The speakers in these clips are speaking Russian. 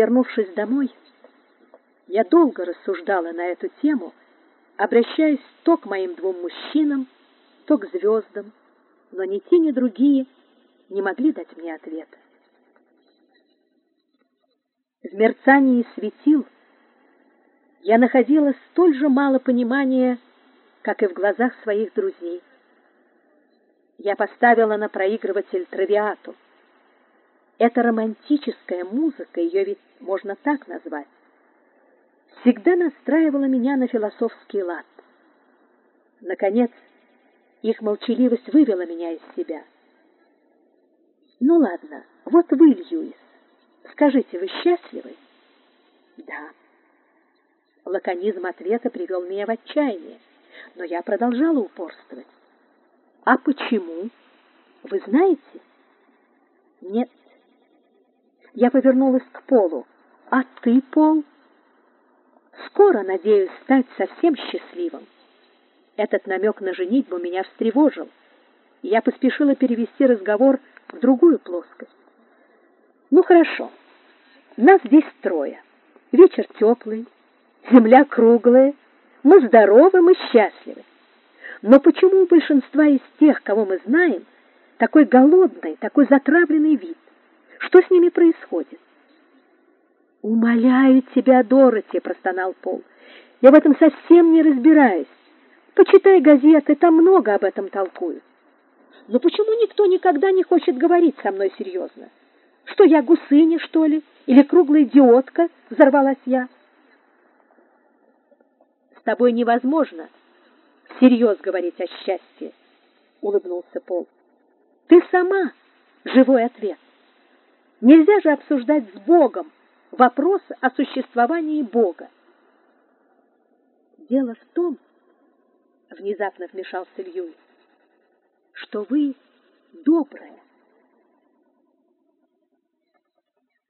Вернувшись домой, я долго рассуждала на эту тему, обращаясь то к моим двум мужчинам, то к звездам, но ни те, ни другие не могли дать мне ответа. В мерцании светил я находила столь же мало понимания, как и в глазах своих друзей. Я поставила на проигрыватель травиату. Эта романтическая музыка, ее ведь можно так назвать, всегда настраивала меня на философский лад. Наконец, их молчаливость вывела меня из себя. Ну ладно, вот вы, Льюис. Скажите, вы счастливы? Да. Лаконизм ответа привел меня в отчаяние, но я продолжала упорствовать. А почему? Вы знаете? Нет. Я повернулась к Полу. А ты, Пол? Скоро надеюсь стать совсем счастливым. Этот намек на женитьбу меня встревожил, я поспешила перевести разговор в другую плоскость. Ну хорошо. Нас здесь трое. Вечер теплый, земля круглая, мы здоровы, мы счастливы. Но почему у большинства из тех, кого мы знаем, такой голодный, такой затравленный вид? Что с ними происходит? Умоляю тебя, Дороти, простонал Пол. Я в этом совсем не разбираюсь. Почитай газеты, там много об этом толкуют. Но почему никто никогда не хочет говорить со мной серьезно? Что я гусыня, что ли, или круглая идиотка? взорвалась я. С тобой невозможно всерьез говорить о счастье, улыбнулся Пол. Ты сама живой ответ. Нельзя же обсуждать с Богом вопрос о существовании Бога. Дело в том, внезапно вмешался Льюис, что вы добрая.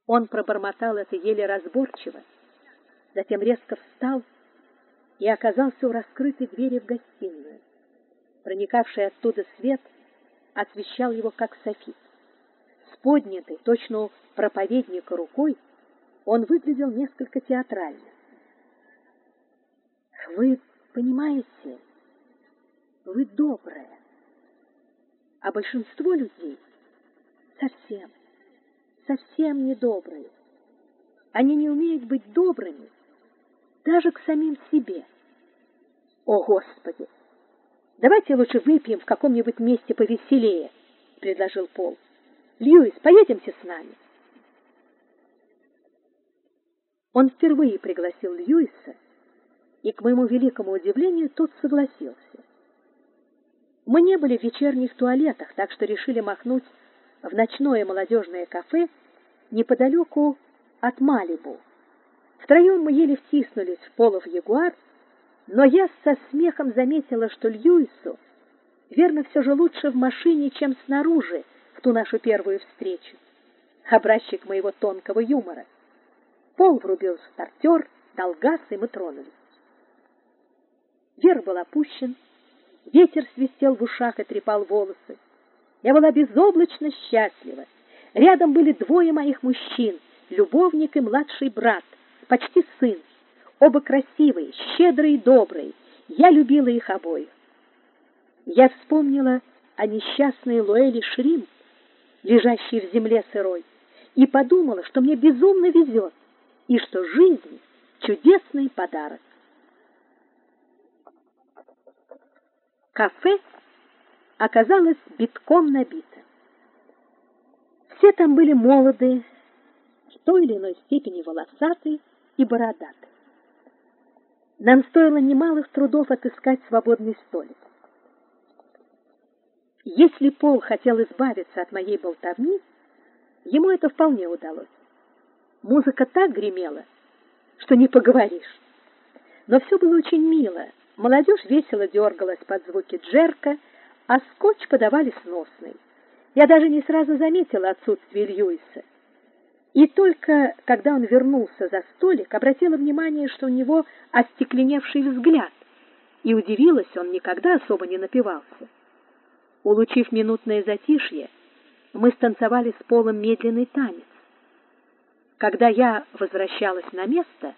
Он пробормотал это еле разборчиво, затем резко встал и оказался у раскрытой двери в гостиную. Проникавший оттуда свет освещал его как софит. Поднятой, точно у проповедника рукой, он выглядел несколько театрально. Вы понимаете, вы добрая, а большинство людей совсем, совсем не добрые. Они не умеют быть добрыми даже к самим себе. О, Господи! Давайте лучше выпьем в каком-нибудь месте повеселее, предложил Пол. Льюис, поедемте с нами. Он впервые пригласил Льюиса, и к моему великому удивлению тот согласился. Мы не были в вечерних туалетах, так что решили махнуть в ночное молодежное кафе неподалеку от Малибу. Втроем мы еле втиснулись в полов Ягуар, но я со смехом заметила, что Льюису, верно, все же лучше в машине, чем снаружи в ту нашу первую встречу. Образчик моего тонкого юмора. Пол врубил стартер, дал газ, и мы тронулись. Вверх был опущен, ветер свистел в ушах и трепал волосы. Я была безоблачно счастлива. Рядом были двое моих мужчин, любовник и младший брат, почти сын. Оба красивые, щедрые и добрые. Я любила их обоих. Я вспомнила о несчастной Луэле Шрим, лежащей в земле сырой, и подумала, что мне безумно везет, и что жизнь — чудесный подарок. Кафе оказалось битком набито. Все там были молодые, в той или иной степени волосатые и бородатые. Нам стоило немалых трудов отыскать свободный столик. Если Пол хотел избавиться от моей болтовни, ему это вполне удалось. Музыка так гремела, что не поговоришь. Но все было очень мило. Молодежь весело дергалась под звуки джерка, а скотч подавали сносный. Я даже не сразу заметила отсутствие Льюиса. И только когда он вернулся за столик, обратила внимание, что у него остекленевший взгляд, и удивилась, он никогда особо не напивался. Улучив минутное затишье, мы станцевали с Полом медленный танец. Когда я возвращалась на место,